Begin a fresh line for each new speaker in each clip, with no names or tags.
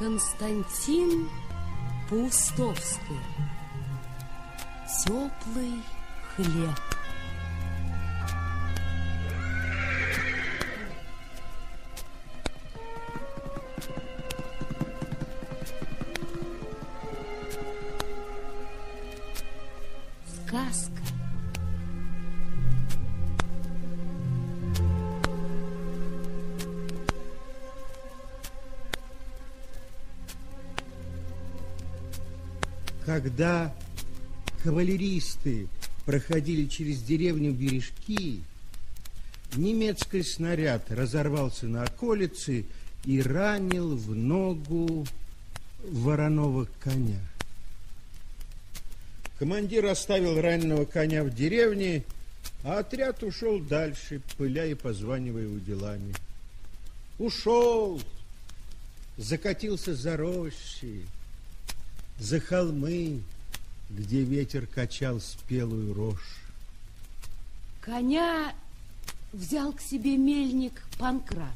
Константин Паустовский. Теплый хлеб.
Когда кавалеристы проходили через деревню Бережки, немецкий снаряд разорвался на околице и ранил в ногу вороного коня. Командир оставил раненого коня в деревне, а отряд ушел дальше, пыля и позванивая уделами. Ушел, закатился за рощи, за холмы, где ветер качал спелую рожь.
Коня взял к себе мельник Панкрат.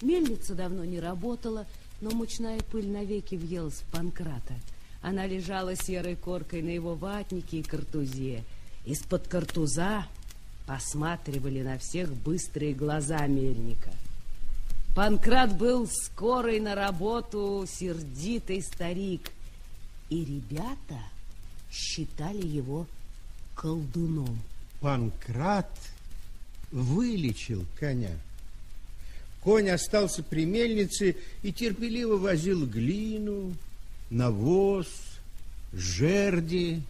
Мельница давно не работала, но мучная пыль навеки въелась в Панкрата. Она лежала серой коркой на его ватнике и картузе. Из-под картуза посматривали на всех быстрые глаза мельника. Панкрат был скорый на работу, сердитый старик. И ребята считали его колдуном.
Панкрат вылечил коня. Конь остался при мельнице и терпеливо возил глину, навоз, жерди,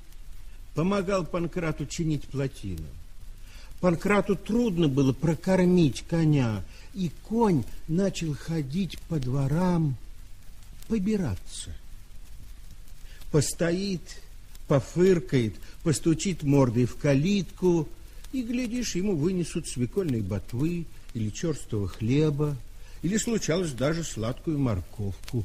помогал Панкрату чинить плотину. Панкрату трудно было прокормить коня, и конь начал ходить по дворам, побираться. Постоит, пофыркает, постучит мордой в калитку, и, глядишь, ему вынесут свекольной ботвы или черстого хлеба, или случалось даже сладкую морковку.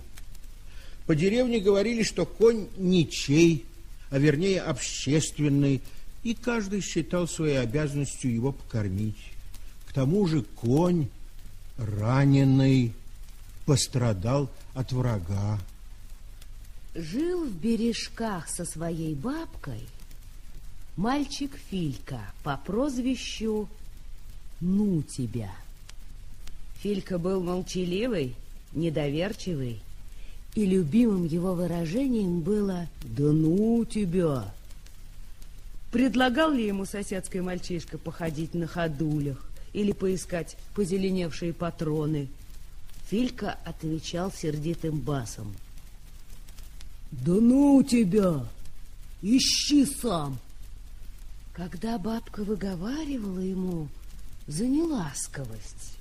По деревне говорили, что конь ничей, а вернее общественный, и каждый считал своей обязанностью его покормить. К тому же конь, раненый, пострадал от врага.
Жил в бережках со своей бабкой мальчик Филька по прозвищу «Ну тебя». Филька был молчаливый, недоверчивый, и любимым его выражением было «Да ну тебя!». Предлагал ли ему соседский мальчишка походить на ходулях или поискать позеленевшие патроны? Филька отвечал сердитым басом. «Да ну тебя! Ищи сам!» Когда бабка выговаривала ему за неласковость,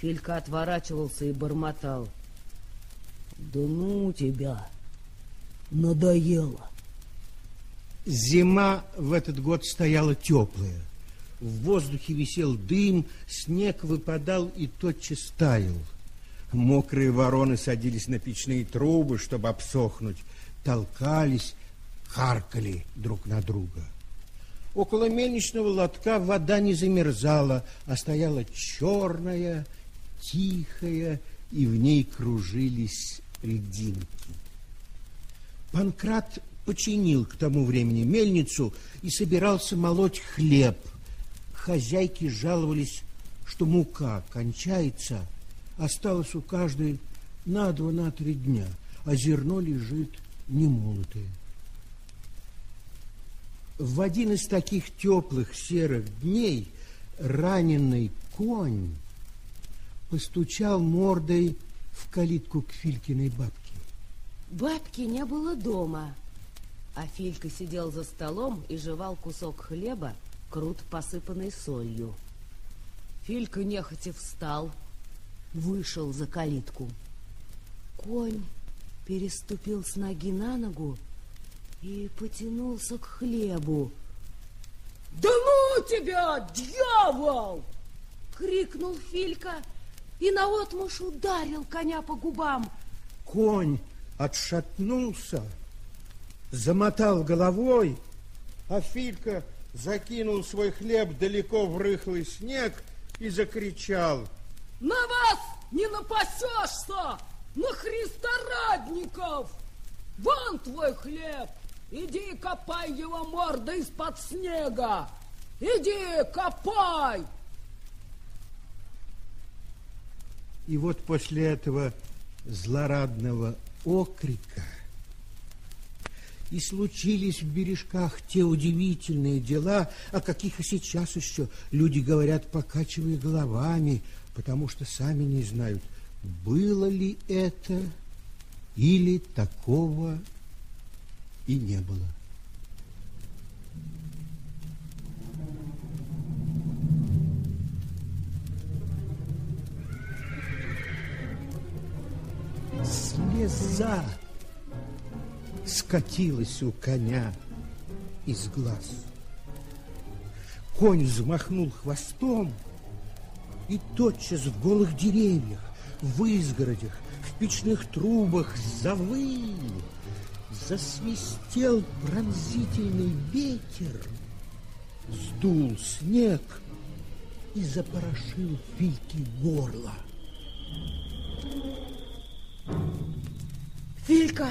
Филька отворачивался и бормотал. Да ну тебя, надоело.
Зима в этот год стояла теплая. В воздухе висел дым, снег выпадал и тотчас таял. Мокрые вороны садились на печные трубы, чтобы обсохнуть, толкались, харкали друг на друга. Около мельничного лотка вода не замерзала, а стояла черная, тихая, и в ней кружились льдинки. Панкрат починил к тому времени мельницу и собирался молоть хлеб. Хозяйки жаловались, что мука кончается, осталось у каждой на два, на три дня, а зерно лежит немолотое. В один из таких теплых серых дней раненый конь постучал мордой в калитку к Филькиной бабке.
Бабки не было дома, а Филька сидел за столом и жевал кусок хлеба, крут посыпанный солью. Филька нехотя встал, вышел за калитку. Конь переступил с ноги на ногу и потянулся к хлебу. «Да ну тебя, дьявол!» — крикнул Филька и наотмашь ударил коня по губам.
Конь отшатнулся, замотал головой, а Филька закинул свой хлеб далеко в рыхлый снег и закричал.
На вас не напасешься! на христорадников! Вон твой хлеб! Иди копай его мордой из-под снега! Иди, копай!
И вот после этого злорадного окрика и случились в бережках те удивительные дела, о каких и сейчас еще люди говорят, покачивая головами, потому что сами не знают, было ли это или такого и не было. Слеза скатилась у коня из глаз. Конь взмахнул хвостом, и тотчас в голых деревьях, в изгородях, в печных трубах завыл, засвистел пронзительный ветер, сдул снег и запорошил Фильки горло.
Филька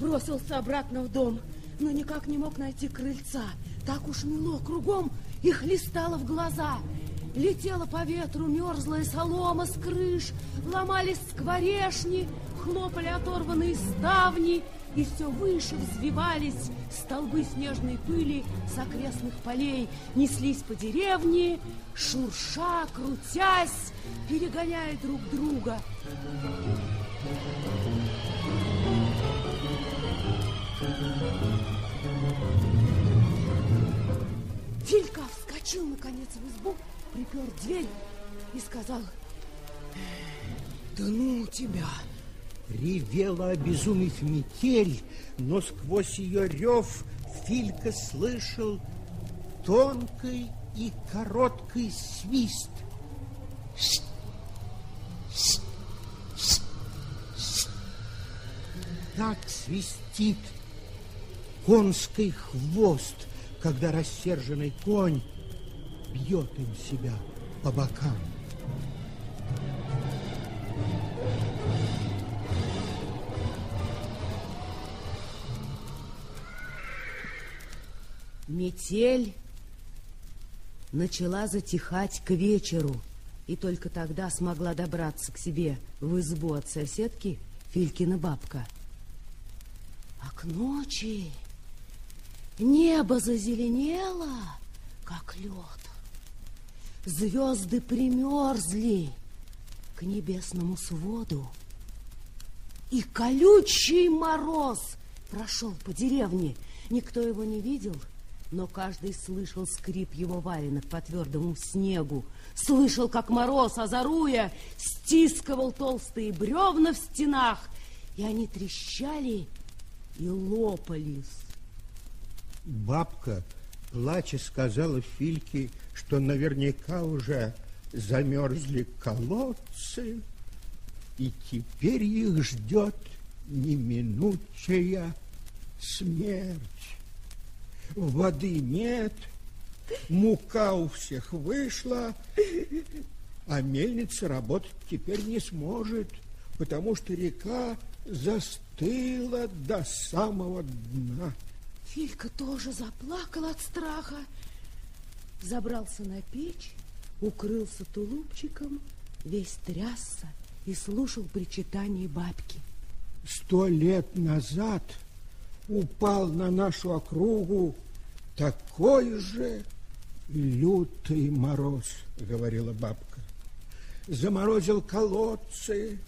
бросился обратно в дом, но никак не мог найти крыльца. Так уж мело кругом и хлестало в глаза. Летела по ветру мерзлая солома с крыш, ломались скворешни, хлопали оторванные ставни, и все выше взвивались столбы снежной пыли с окрестных полей, неслись по деревне, шурша, крутясь, перегоняя друг друга. Филька вскочил, наконец, в избу, припер дверь и сказал,
«Да ну тебя!» Ревела, обезумев метель, но сквозь ее рев Филька слышал тонкий и короткий свист. Так свистит конский хвост, когда рассерженный конь бьет им себя по бокам.
Метель начала затихать к вечеру, и только тогда смогла добраться к себе в избу от соседки Филькина бабка. А к ночи небо зазеленело, как лед. Звезды примерзли к небесному своду. И колючий мороз прошел по деревне. Никто его не видел, но каждый слышал скрип его валенок по твердому снегу, слышал, как мороз, озаруя, стискивал толстые бревна в стенах, и они трещали и лопались.
Бабка, плача, сказала Фильке, что наверняка уже замерзли колодцы, и теперь их ждет неминучая смерть. Воды нет, мука у всех вышла, а мельница работать теперь не сможет, потому что река застыла до самого дна.
Филька тоже заплакал от страха, забрался на печь, укрылся тулупчиком, весь трясся и слушал причитания бабки.
Сто лет назад упал на нашу округу такой же лютый мороз, говорила бабка. Заморозил колодцы,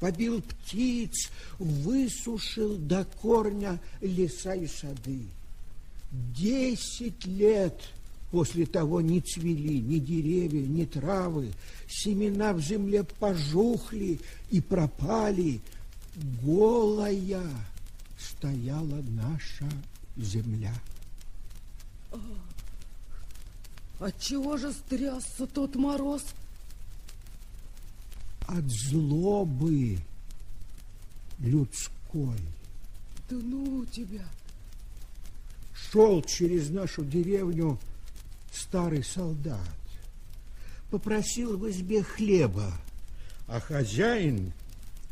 побил птиц, высушил до корня леса и сады. Десять лет после того не цвели ни деревья, ни травы, семена в земле пожухли и пропали. Голая стояла наша земля.
Отчего же стрясся тот мороз?
От злобы людской.
Да ну тебя!
Шел через нашу деревню старый солдат. Попросил в избе хлеба, а хозяин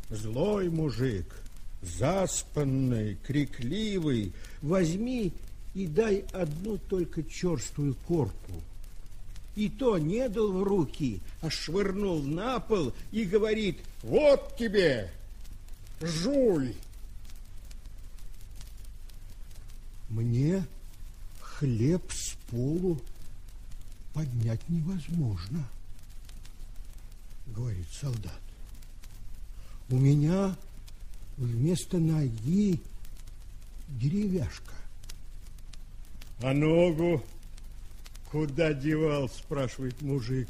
Злой мужик, заспанный, крикливый, возьми и дай одну только черствую корку. И то не дал в руки, а швырнул на пол и говорит, вот тебе, жуй. Мне хлеб с полу поднять невозможно, говорит солдат. У меня вместо ноги деревяшка. А ногу куда девал, спрашивает мужик.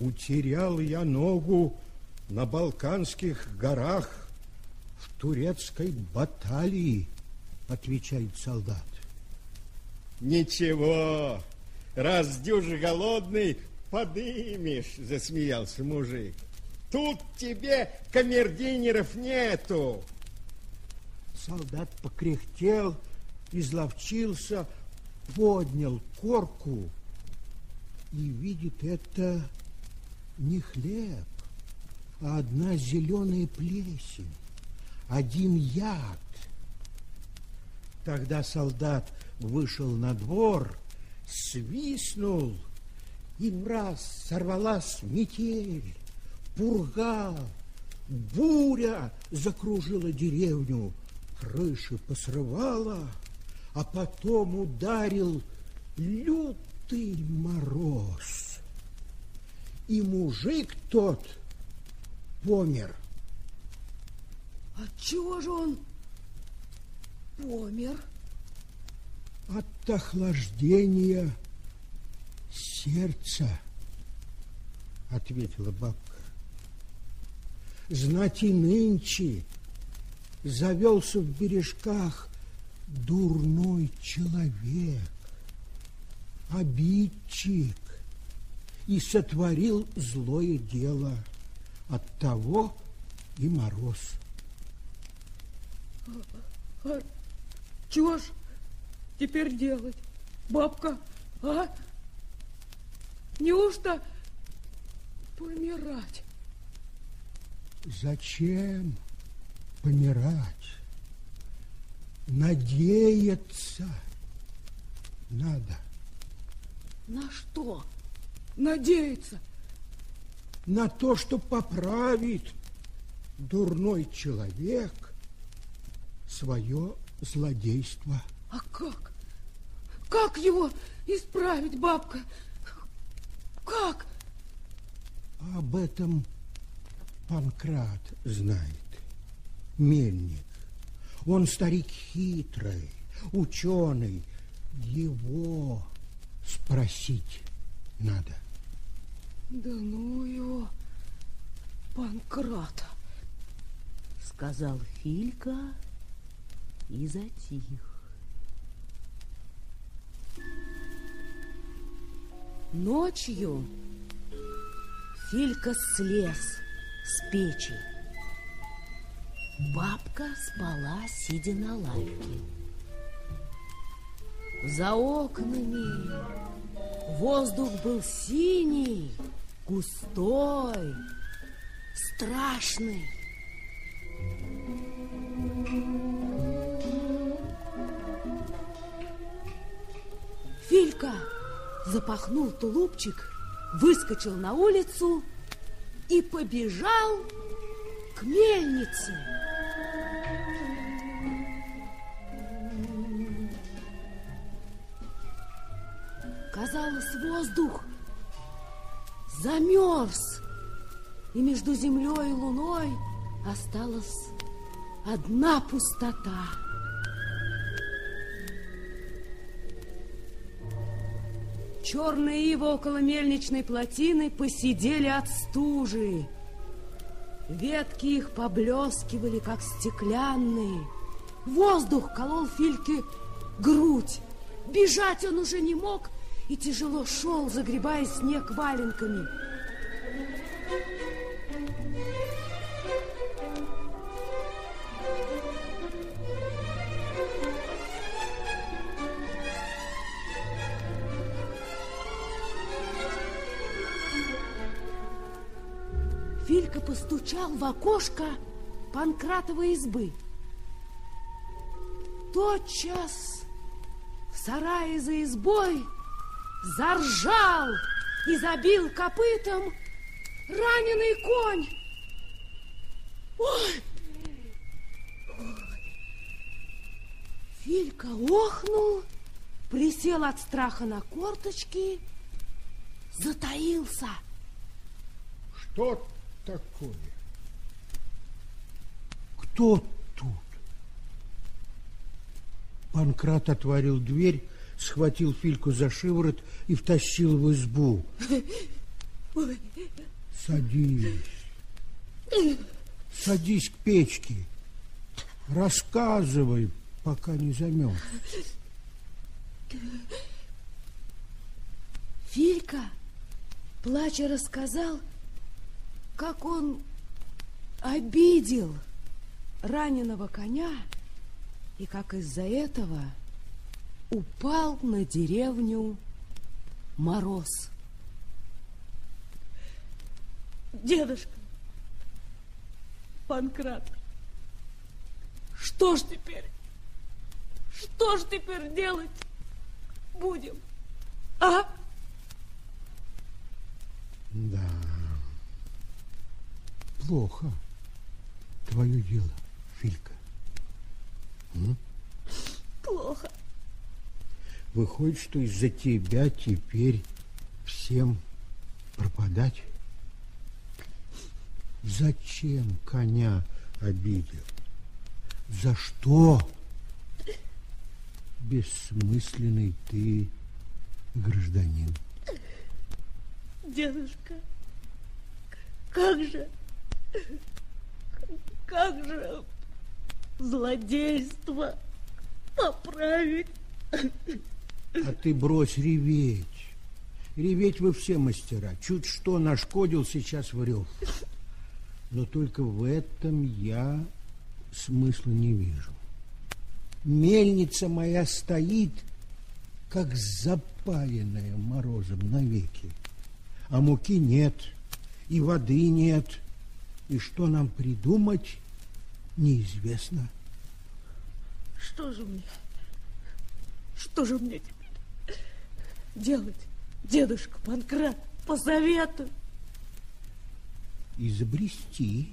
Утерял я ногу на Балканских горах в турецкой баталии, отвечает солдат. Ничего, раз дюжи голодный, подымешь, засмеялся мужик. Тут тебе камердинеров нету. Солдат покряхтел, изловчился, поднял корку и видит это не хлеб, а одна зеленая плесень, один яд. Тогда солдат вышел на двор, свистнул, и в раз сорвалась метель, пурга, буря закружила деревню, крыши посрывала, а потом ударил лютый мороз. И мужик тот помер.
От чего же он помер?
От охлаждения сердца, ответила бабка. Знать и нынче завелся в бережках дурной человек, обидчик, и сотворил злое дело. От того и мороз.
А, а чего ж теперь делать, бабка, а? Неужто помирать?
Зачем помирать? Надеяться надо.
На что надеяться?
На то, что поправит дурной человек свое злодейство.
А как? Как его исправить, бабка? Как?
Об этом Панкрат знает. Мельник. Он старик хитрый, ученый. Его спросить надо.
Да ну его, Панкрата,
сказал Филька и затих. Ночью Филька слез с печи. Бабка спала, сидя на лавке. За окнами воздух был синий, густой, страшный. Филька запахнул тулупчик, выскочил на улицу и побежал к мельнице. Казалось, воздух замерз, и между землей и луной осталась одна пустота. Черные ивы около мельничной плотины посидели от стужи. Ветки их поблескивали, как стеклянные. Воздух колол Фильке грудь. Бежать он уже не мог и тяжело шел, загребая снег валенками. Филька постучал в окошко Панкратовой избы. Тотчас в сарае за избой заржал и забил копытом раненый конь. Ой! Филька охнул, присел от страха на корточки, затаился.
Что такое? Кто тут? Панкрат отворил дверь, схватил Фильку за шиворот и втащил в избу. Садись. Садись к печке. Рассказывай, пока не замерз.
Филька, плача, рассказал, как он обидел раненого коня и как из-за этого упал на деревню мороз. Дедушка, Панкрат, что ж теперь? Что ж теперь делать будем? А?
Да. Плохо твое дело, Филька. М?
Плохо.
Выходит, что из-за тебя теперь всем пропадать? Зачем коня обидел? За что? Бессмысленный ты гражданин.
Дедушка, как же, как же злодейство поправить?
А ты брось реветь. Реветь вы все мастера. Чуть что нашкодил, сейчас врёт. Но только в этом я смысла не вижу. Мельница моя стоит, как запаянная морозом навеки. А муки нет, и воды нет. И что нам придумать, неизвестно.
Что же мне, что же мне теперь делать, дедушка Панкрат, посоветуй?
изобрести,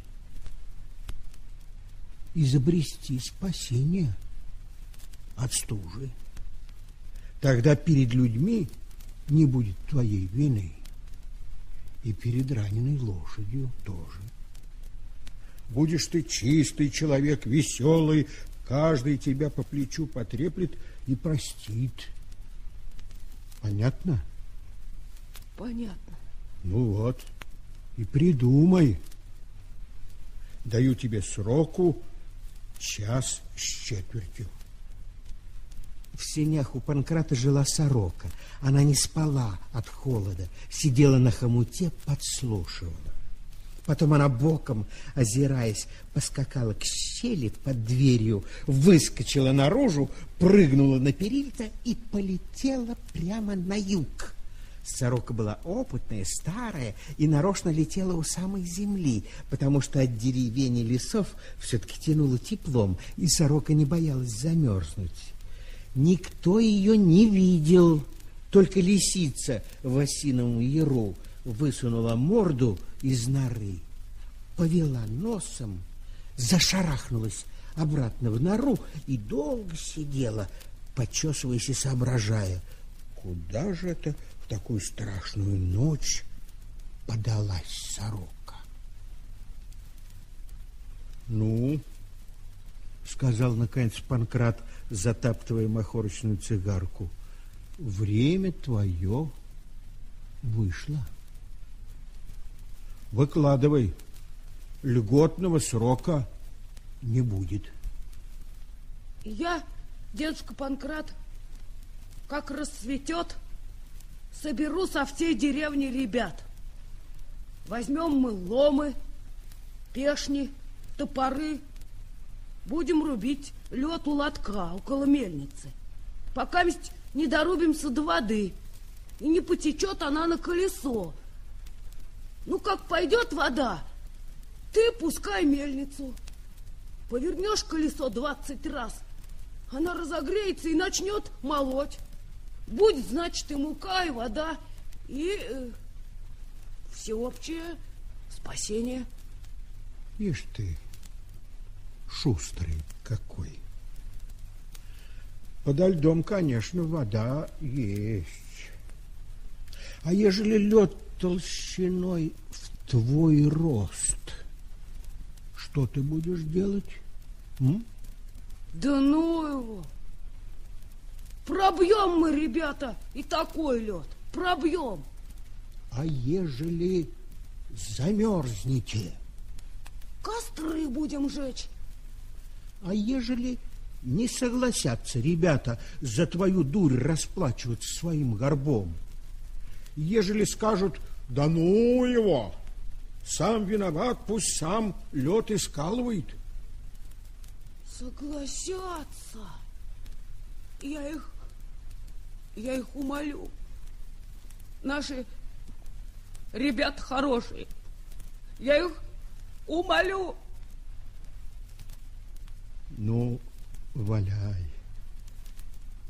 изобрести спасение от стужи. Тогда перед людьми не будет твоей вины. И перед раненой лошадью тоже. Будешь ты чистый человек, веселый, каждый тебя по плечу потреплет и простит. Понятно?
Понятно.
Ну вот и придумай. Даю тебе сроку час с четвертью.
В сенях у Панкрата жила сорока. Она не спала от холода, сидела на хомуте, подслушивала. Потом она боком, озираясь, поскакала к щели под дверью, выскочила наружу, прыгнула на перильто и полетела прямо на юг. Сорока была опытная, старая и нарочно летела у самой земли, потому что от деревень и лесов все-таки тянуло теплом, и сорока не боялась замерзнуть. Никто ее не видел, только лисица в осиновом яру высунула морду из норы, повела носом, зашарахнулась обратно в нору и долго сидела, почесываясь и соображая, куда же это в такую страшную ночь подалась сорока.
Ну, сказал наконец Панкрат, затаптывая махорочную цигарку, время твое вышло. Выкладывай, льготного срока не будет.
Я, дедушка Панкрат, как расцветет, соберу со всей деревни ребят. Возьмем мы ломы, пешни, топоры. Будем рубить лед у лотка около мельницы. Пока не дорубимся до воды. И не потечет она на колесо. Ну, как пойдет вода,
ты пускай мельницу. Повернешь колесо двадцать раз, она разогреется и начнет молоть. Будет, значит, и мука, и вода, и э, всеобщее спасение.
Ишь ты, шустрый какой. Подо льдом, конечно, вода есть. А ежели лед толщиной в твой рост, что ты будешь делать? М?
Да ну его! Пробьем мы, ребята, и такой лед. Пробьем.
А ежели замерзнете?
Костры будем жечь.
А ежели не согласятся ребята за твою дурь расплачиваться своим горбом? Ежели скажут, да ну его, сам виноват, пусть сам лед и скалывает.
Согласятся. Я их, я их умолю. Наши ребята хорошие. Я их умолю.
Ну, валяй,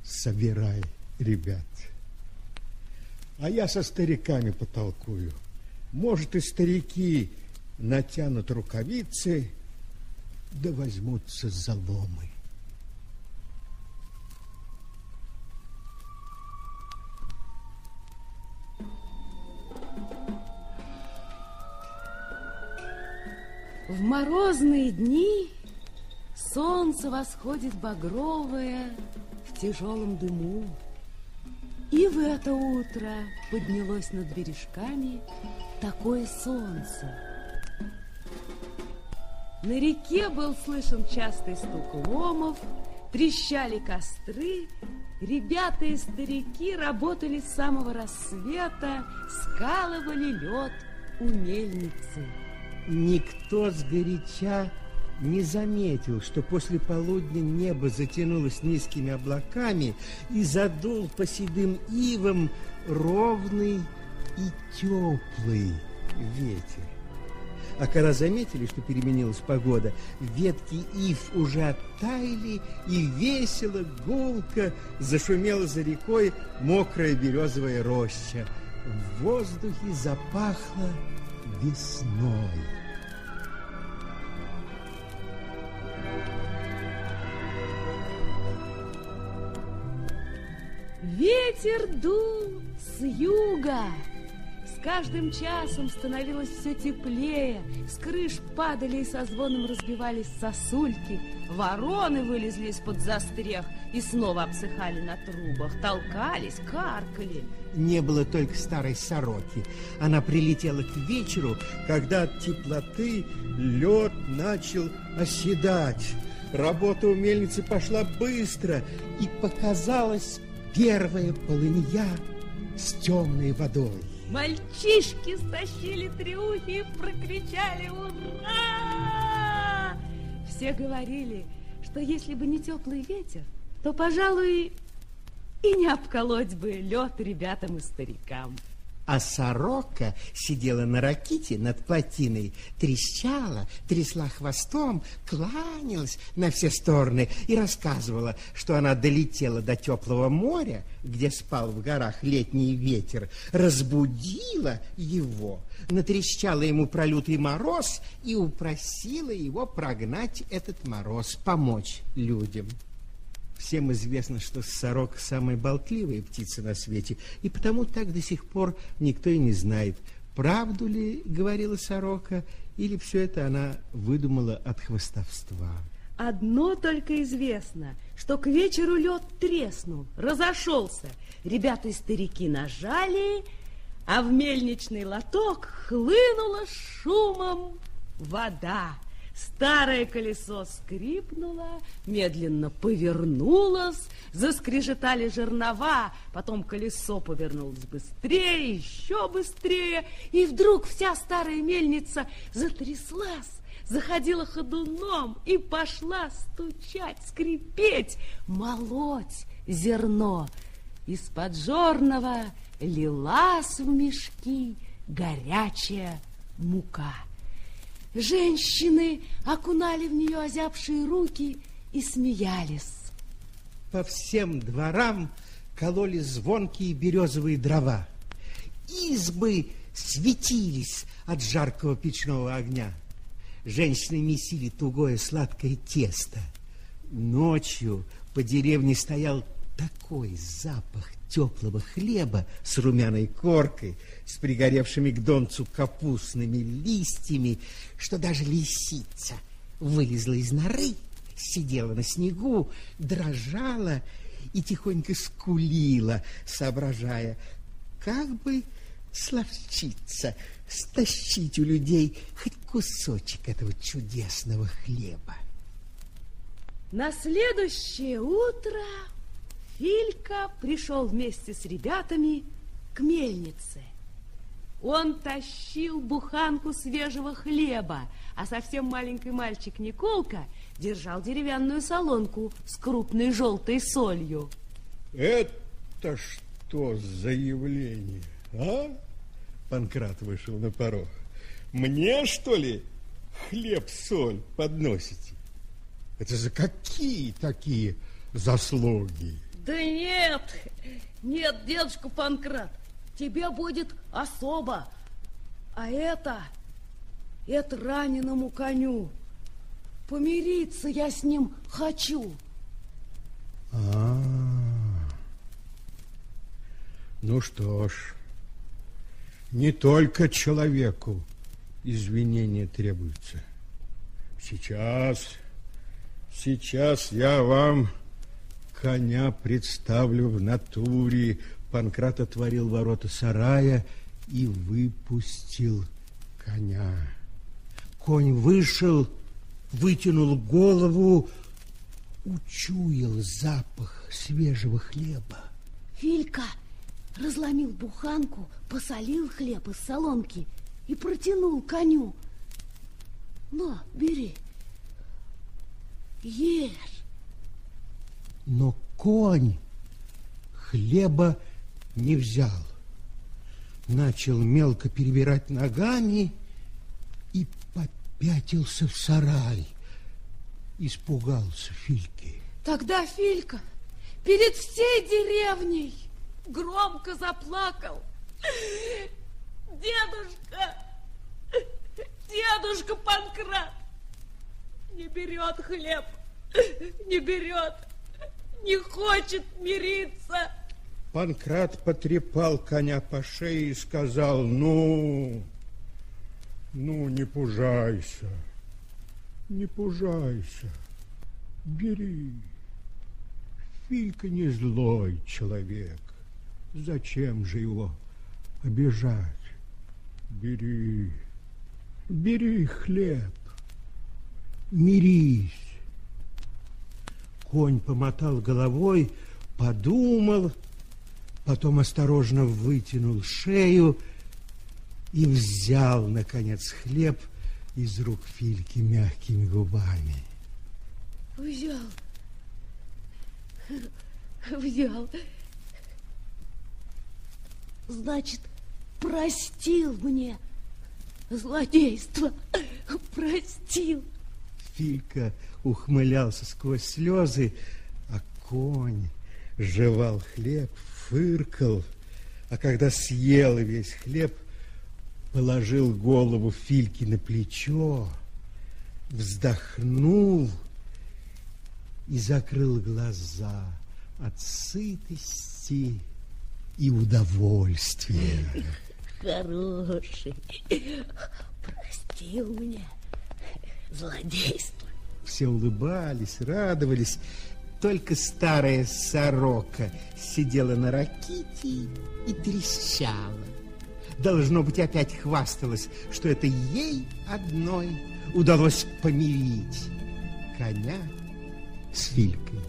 собирай, ребят. А я со стариками потолкую. Может, и старики натянут рукавицы, да возьмутся за ломы.
В морозные дни солнце восходит багровое в тяжелом дыму. И в это утро поднялось над бережками такое солнце. На реке был слышен частый стук ломов, трещали костры, ребята и старики работали с самого рассвета, скалывали лед у мельницы.
Никто сгоряча не заметил, что после полудня небо затянулось низкими облаками и задул по седым ивам ровный и теплый ветер. А когда заметили, что переменилась погода, ветки ив уже оттаяли, и весело, гулко зашумела за рекой мокрая березовая роща. В воздухе запахло весной.
Ветер дул с юга. С каждым часом становилось все теплее. С крыш падали и со звоном разбивались сосульки. Вороны вылезли из-под застрех и снова обсыхали на трубах. Толкались, каркали.
Не было только старой сороки. Она прилетела к вечеру,
Когда от теплоты лед начал оседать. Работа у мельницы пошла быстро.
и показалась первая полынья с темной водой.
Мальчишки стащили трюхи и прокричали «Ура!». Все говорили, что если бы не теплый ветер, то, пожалуй, и не обколоть бы лед ребятам и старикам.
А сорока сидела на раките над плотиной, трещала, трясла хвостом, кланялась на все стороны и рассказывала, что она долетела до теплого моря, где спал в горах летний ветер, разбудила его, натрещала ему про лютый мороз и упросила его прогнать этот мороз, помочь людям. Всем известно, что сорок самая болтливая птица на свете, и потому так до сих пор никто и не знает, правду ли говорила сорока, или все это она выдумала от хвостовства.
Одно только известно, что к вечеру лед треснул, разошелся. Ребята и старики нажали, а в мельничный лоток хлынула шумом вода. Старое колесо скрипнуло, медленно повернулось, заскрежетали жернова, потом колесо повернулось быстрее, еще быстрее, и вдруг вся старая мельница затряслась, заходила ходуном и пошла стучать, скрипеть, молоть зерно. Из-под жорного лилась в мешки горячая мука.
Женщины окунали в нее озябшие руки и смеялись.
По всем дворам кололи звонкие березовые дрова. Избы светились от жаркого печного огня. Женщины месили тугое сладкое тесто. Ночью по деревне стоял такой запах теплого хлеба с румяной коркой, с пригоревшими к донцу капустными листьями, что даже лисица вылезла из норы, сидела на снегу, дрожала и тихонько скулила, соображая, как бы словчиться, стащить у людей хоть кусочек этого чудесного хлеба.
На следующее утро Филька пришел вместе с ребятами к мельнице. Он тащил буханку свежего хлеба, а совсем маленький мальчик Николка держал деревянную солонку с крупной желтой солью.
Это что за явление, а? Панкрат вышел на порог. Мне, что ли, хлеб-соль подносите? Это за какие такие заслуги?
Да нет, нет, дедушка Панкрат, тебе будет особо. А это, это раненому коню. Помириться я с ним хочу.
А, -а, -а. ну что ж, не только человеку извинения требуются. Сейчас, сейчас я вам коня представлю в натуре. Панкрат отворил ворота сарая и выпустил коня.
Конь вышел, вытянул голову, учуял запах свежего хлеба.
Филька разломил буханку, посолил хлеб из соломки и протянул коню. На, бери, ешь.
Но конь хлеба не взял. Начал мелко перебирать ногами и попятился в сарай. Испугался Фильки.
Тогда Филька перед всей деревней громко заплакал. Дедушка, дедушка Панкрат не берет хлеб, не берет не хочет мириться.
Панкрат потрепал коня по шее и сказал, ну, ну, не пужайся, не пужайся, бери. Филька не злой человек, зачем же его обижать? Бери, бери хлеб, мирись.
Конь помотал головой, подумал, потом осторожно вытянул шею и взял, наконец, хлеб из рук Фильки мягкими губами.
Взял. Взял. Значит, простил мне злодейство. Простил.
Филька ухмылялся сквозь слезы, а конь жевал хлеб, фыркал, а когда съел весь хлеб, положил голову Фильки на плечо, вздохнул и закрыл глаза от сытости и удовольствия.
Хороший, простил мне злодейство.
Все улыбались, радовались. Только старая сорока сидела на раките и трещала. Должно быть, опять хвасталась, что это ей одной удалось помирить коня с Филькой.